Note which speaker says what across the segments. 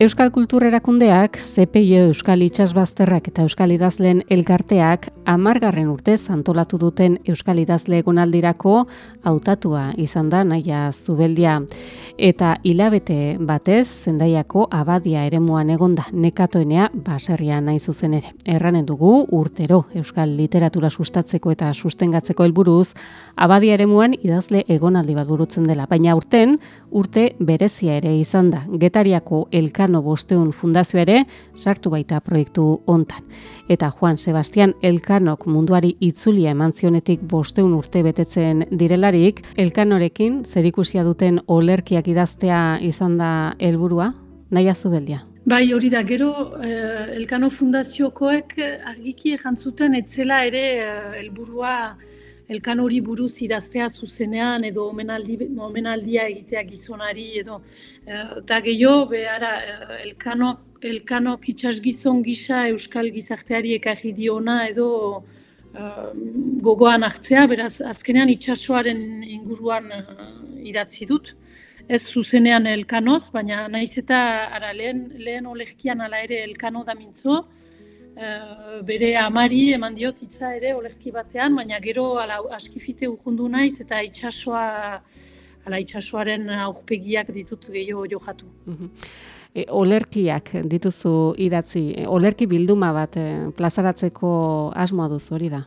Speaker 1: Euskal Kultur Erakundeak, CPI Euskal Itxasbazterrak eta Euskal Idazleen elkarteak amargarren urte antolatu duten Euskal Idazle egonaldirako hautatua izan da naia zubeldia. Eta hilabete batez, zendaiako abadia eremuan egonda nekatoenea baserria nahi zuzen ere. Erranen dugu urtero Euskal Literatura sustatzeko eta sustengatzeko helburuz abadia eremuan idazle egonaldi bat burutzen dela. Baina urten, urte berezia ere izan da. Getariako elkan Elkano Bosteun Fundazio ere sartu baita proiektu hontan. Eta Juan Sebastian Elkanok munduari itzulia eman zionetik Bosteun urte betetzen direlarik, Elkanorekin zerikusia duten olerkiak idaztea izan da helburua, nahi azubeldia.
Speaker 2: Bai, hori da, gero eh, Elkano Fundaziokoek argiki ejantzuten etzela ere eh, helburua elkan hori buruz idaztea zuzenean edo omenaldi, omenaldia egitea gizonari edo eh, eta gehiago behara eh, elkano, elkano kitxas gizon gisa euskal gizarteari ekarri diona edo uh, gogoan hartzea, beraz azkenean itxasoaren inguruan idatzi dut. Ez zuzenean elkanoz, baina naiz eta ara, lehen, lehen olerkian ala ere elkano da mintzo, Eh, bere amari eman diot hitza ere olerki batean, baina gero ala, askifite urrundu naiz eta itxasoa ala itxasoaren aurpegiak ditut gehiago johatu.
Speaker 1: Mhm. E, olerkiak dituzu idatzi, e, olerki bilduma bat e, plazaratzeko asmoa duzu hori da?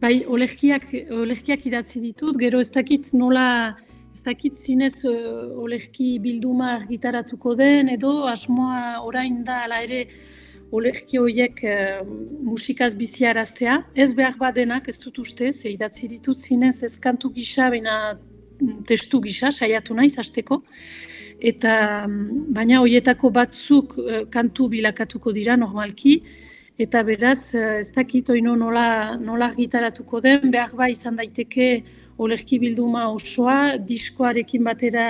Speaker 2: Bai, olerkiak, olerkiak idatzi ditut, gero ez dakit nola, ez dakit zinez olerki bilduma argitaratuko den, edo asmoa orain da ala ere olerki horiek uh, musikaz biziaraztea. Ez behar badenak, ez dut uste, ze idatzi ditut zinez ez kantu gisa, baina testu gisa, saiatu naiz hasteko. Eta baina horietako batzuk uh, kantu bilakatuko dira normalki, eta beraz uh, ez dakit oino nola, nola gitaratuko den, behar ba izan daiteke olerki bilduma osoa, diskoarekin batera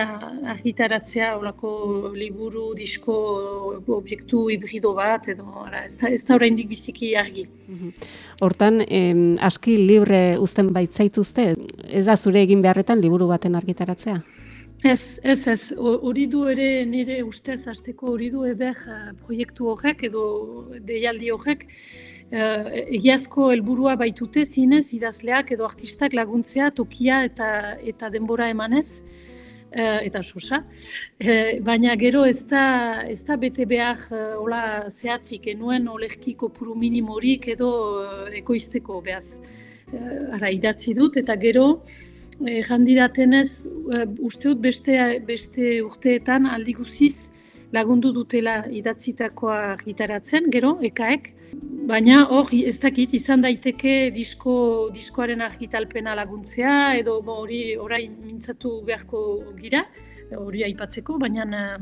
Speaker 2: argitaratzea, olako liburu, disko, objektu hibrido bat, edo ara, ez, da, ez da oraindik biziki argi. Mhm.
Speaker 1: Hortan, em, aski libre uzten baitzaituzte, ez da zure egin beharretan liburu baten argitaratzea?
Speaker 2: Ez, ez, ez, hori du ere nire ustez hasteko hori du eder uh, proiektu horrek edo deialdi horrek uh, egiazko helburua baitute zinez idazleak edo artistak laguntzea tokia eta eta denbora emanez uh, eta sosa. Uh, baina gero ez da, ez da bete behar uh, ola zehatzik enuen olerki kopuru minimorik edo ekoizteko behaz. Ara idatzi dut eta gero Ejan didatenez, uh, uste dut beste, beste urteetan aldi guziz lagundu dutela idatzitakoa gitaratzen, gero, ekaek. Baina hor, ez dakit, izan daiteke disko, diskoaren argitalpena laguntzea, edo hori orain mintzatu beharko gira, hori aipatzeko, baina,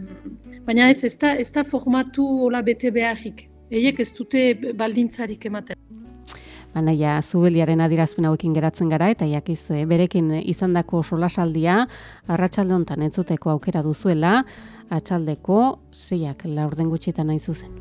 Speaker 2: baina ez, ez da, ez da formatu hola bete beharrik. Eiek ez dute baldintzarik ematen.
Speaker 1: Anaia zubeliaren adirazpen hauekin geratzen gara eta jakizu eh, berekin izandako solasaldia arratsalde hontan entzuteko aukera duzuela atxaldeko seiak laurden gutxitan nahi zuzen.